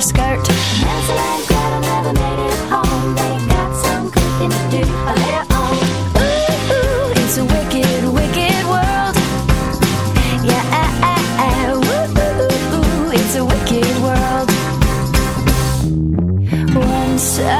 her skirt. Home. They got some cooking to do. Ooh, ooh, it's a wicked, wicked world. Yeah, ah, ah, ah. Ooh, ooh, ooh, it's a wicked world. Once.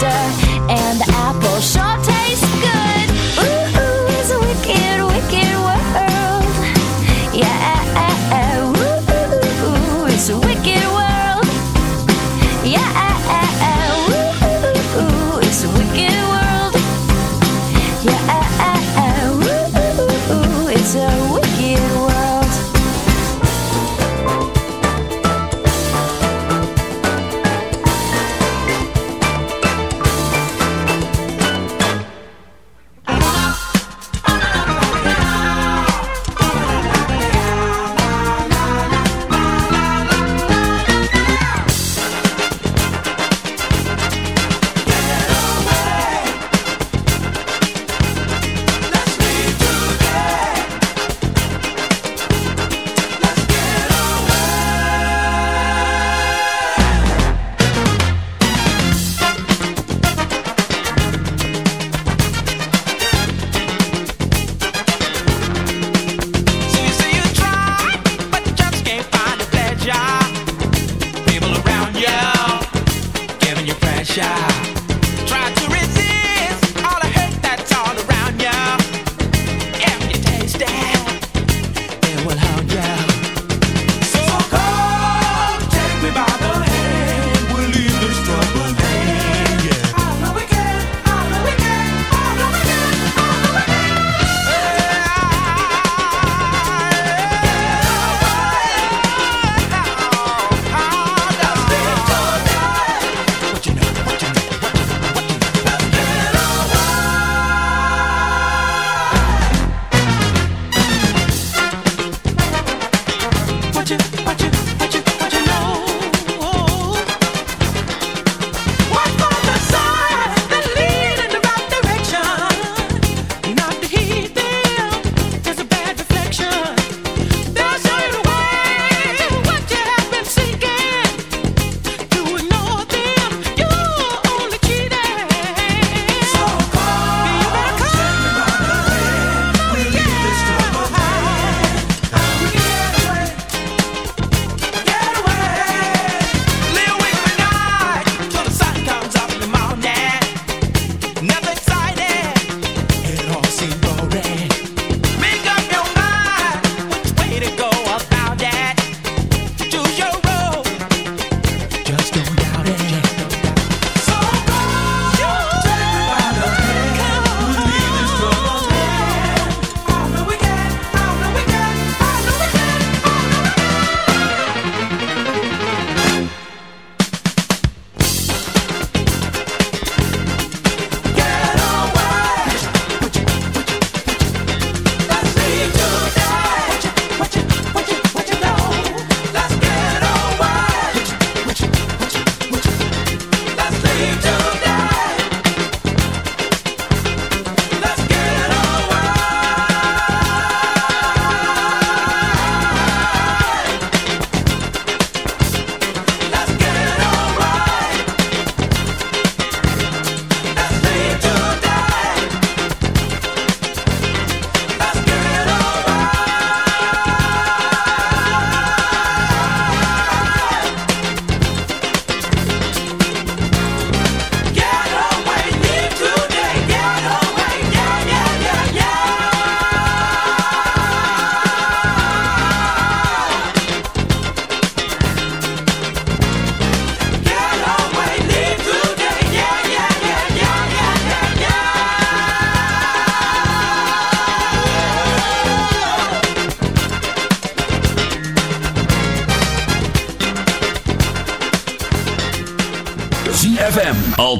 sister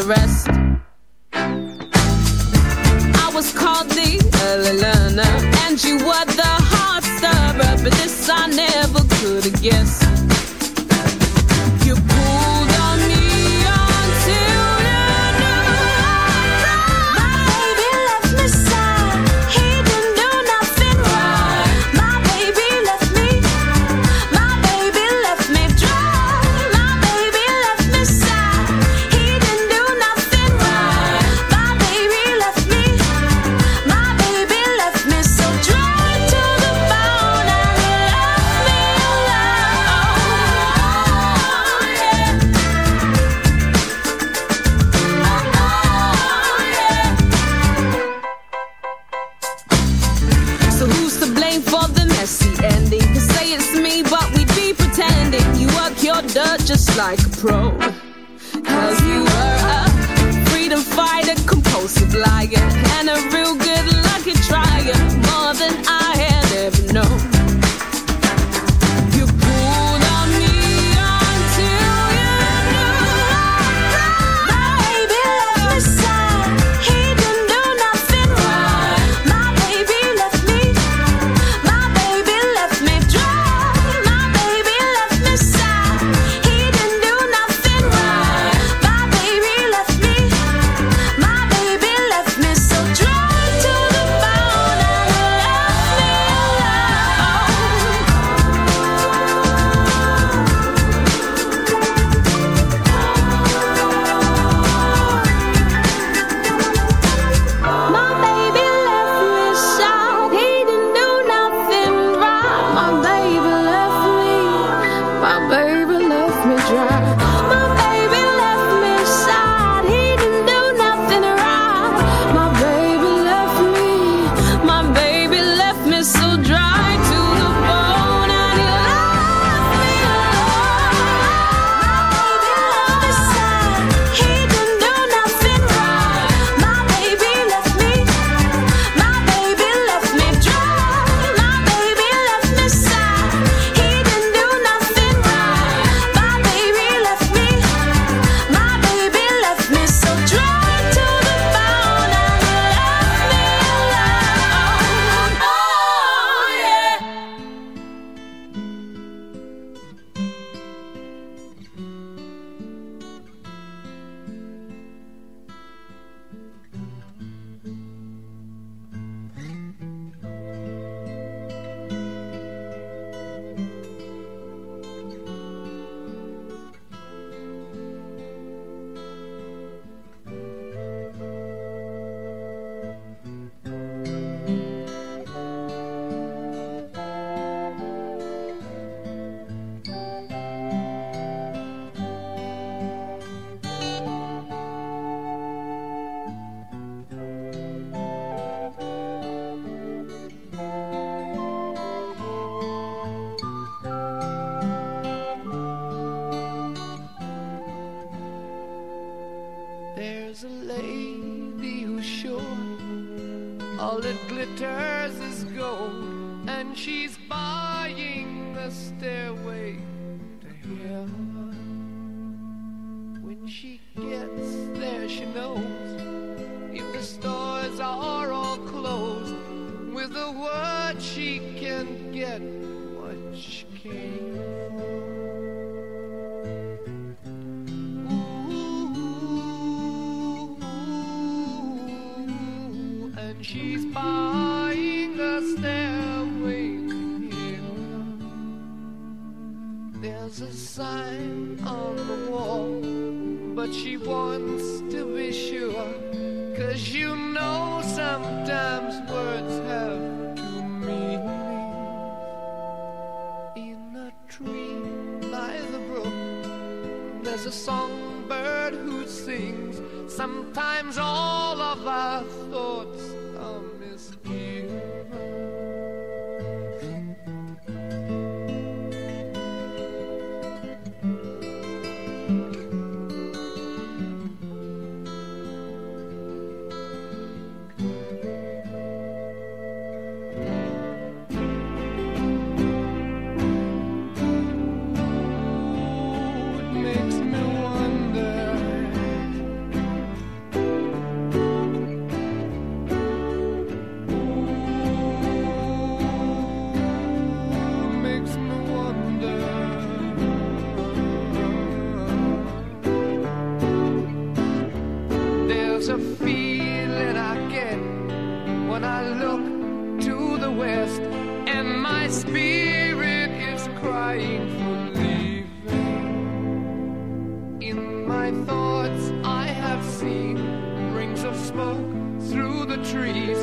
The rest. turn It's a feeling I get when I look to the west, and my spirit is crying for leaving. In my thoughts, I have seen rings of smoke through the trees.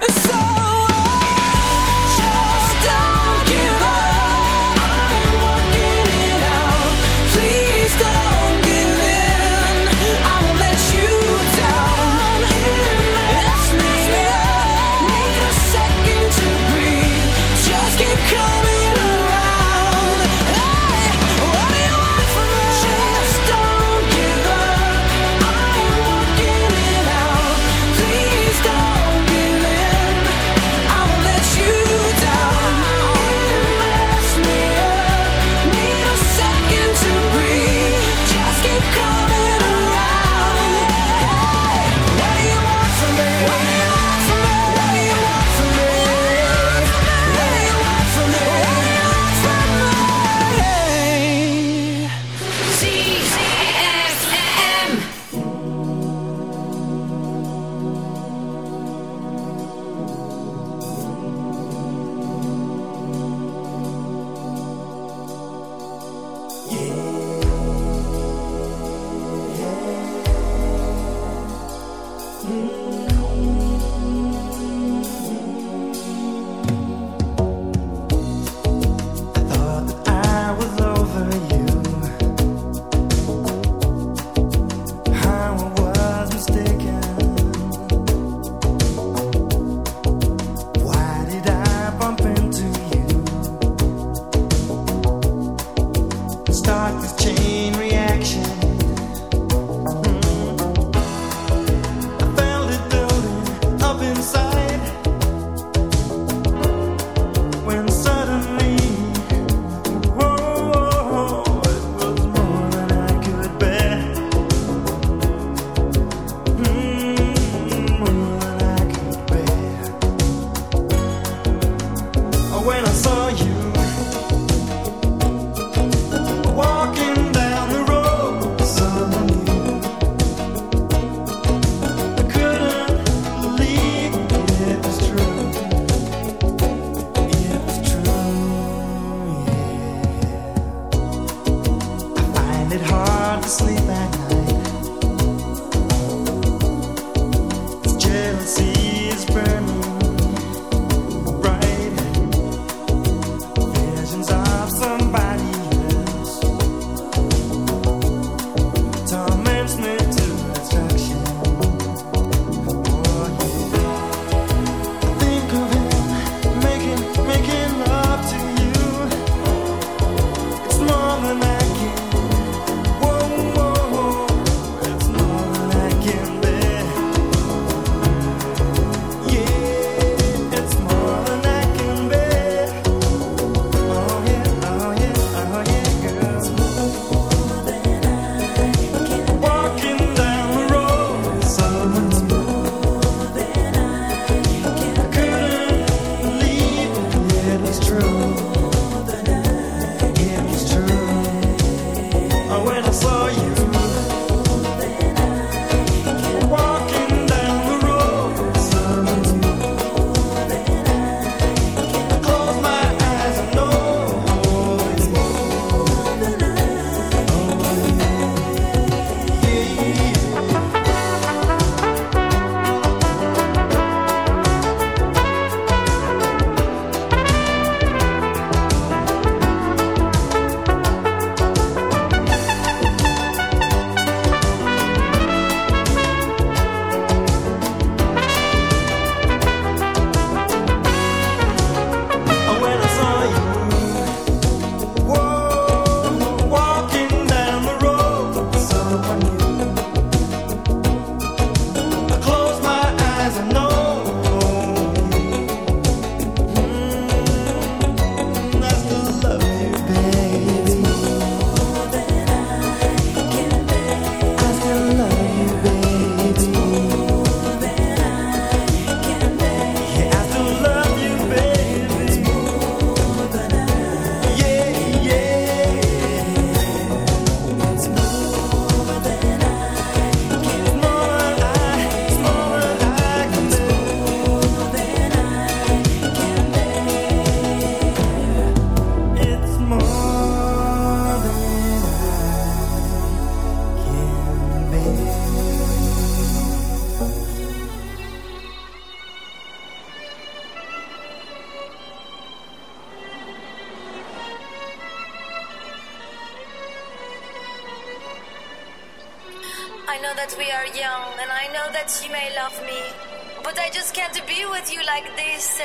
It's so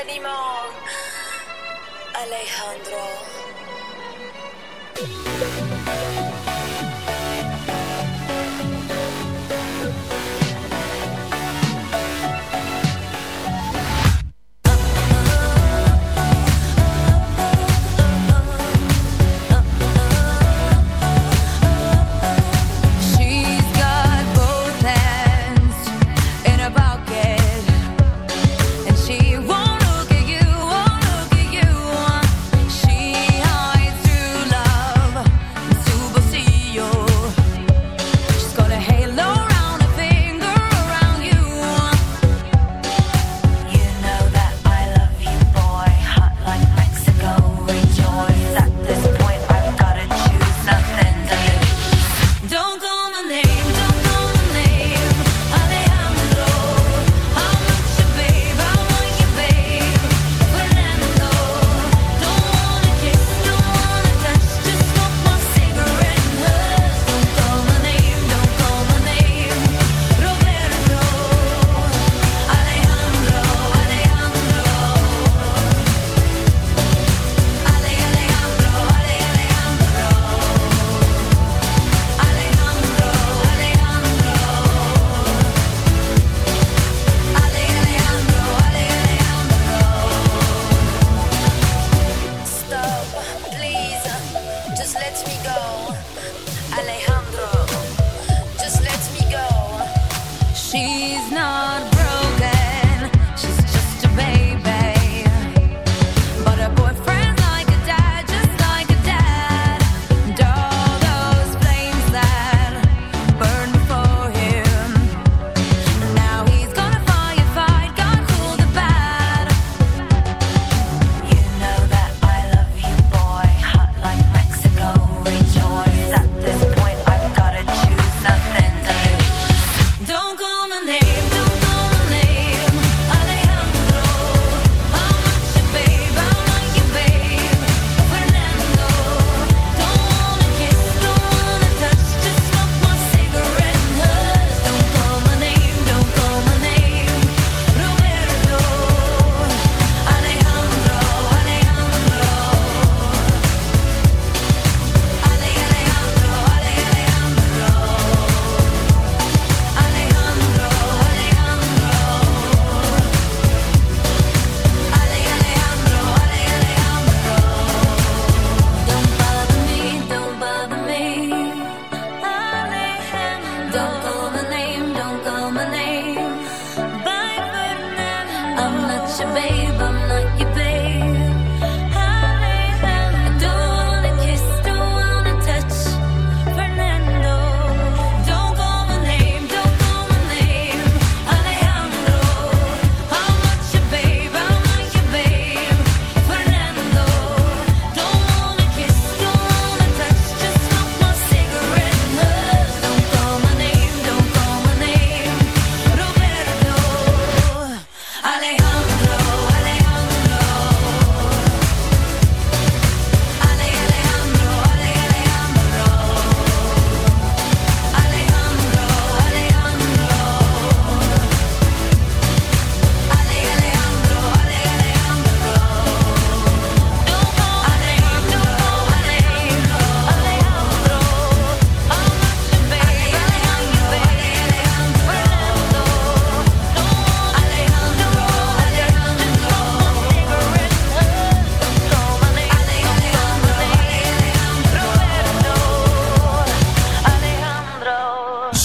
你们。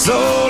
this old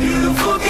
Rejoice in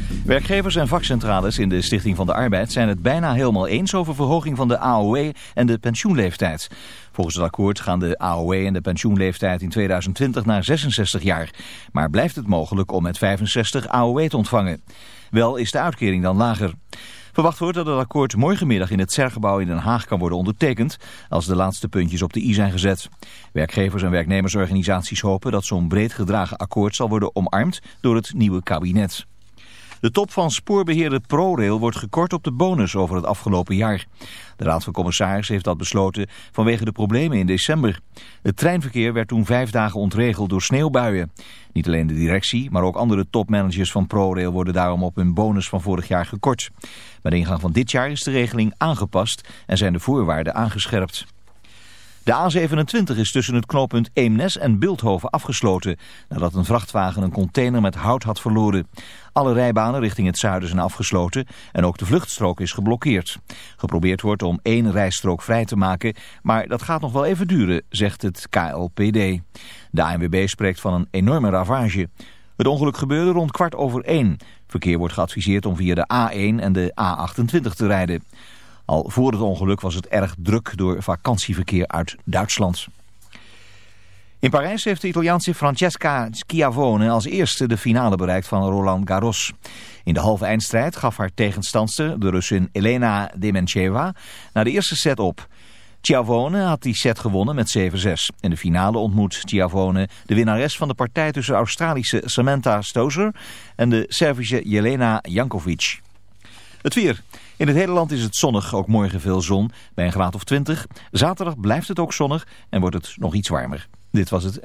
Werkgevers en vakcentrales in de Stichting van de Arbeid zijn het bijna helemaal eens over verhoging van de AOW en de pensioenleeftijd. Volgens het akkoord gaan de AOW en de pensioenleeftijd in 2020 naar 66 jaar. Maar blijft het mogelijk om met 65 AOW te ontvangen. Wel is de uitkering dan lager. Verwacht wordt dat het akkoord morgenmiddag in het CER-gebouw in Den Haag kan worden ondertekend als de laatste puntjes op de i zijn gezet. Werkgevers en werknemersorganisaties hopen dat zo'n breed gedragen akkoord zal worden omarmd door het nieuwe kabinet. De top van spoorbeheerder ProRail wordt gekort op de bonus over het afgelopen jaar. De Raad van Commissarissen heeft dat besloten vanwege de problemen in december. Het treinverkeer werd toen vijf dagen ontregeld door sneeuwbuien. Niet alleen de directie, maar ook andere topmanagers van ProRail worden daarom op hun bonus van vorig jaar gekort. De ingang van dit jaar is de regeling aangepast en zijn de voorwaarden aangescherpt. De A27 is tussen het knooppunt Eemnes en Beeldhoven afgesloten nadat een vrachtwagen een container met hout had verloren. Alle rijbanen richting het zuiden zijn afgesloten en ook de vluchtstrook is geblokkeerd. Geprobeerd wordt om één rijstrook vrij te maken, maar dat gaat nog wel even duren, zegt het KLPD. De ANWB spreekt van een enorme ravage. Het ongeluk gebeurde rond kwart over één. Verkeer wordt geadviseerd om via de A1 en de A28 te rijden. Al voor het ongeluk was het erg druk door vakantieverkeer uit Duitsland. In Parijs heeft de Italiaanse Francesca Schiavone als eerste de finale bereikt van Roland Garros. In de halve eindstrijd gaf haar tegenstandster, de Russin Elena Demencheva, na de eerste set op. Schiavone had die set gewonnen met 7-6. In de finale ontmoet Schiavone de winnares van de partij tussen Australische Samantha Stosur en de Servische Jelena Jankovic. Het weer. In het hele land is het zonnig, ook morgen veel zon, bij een graad of 20. Zaterdag blijft het ook zonnig en wordt het nog iets warmer. Dit was het.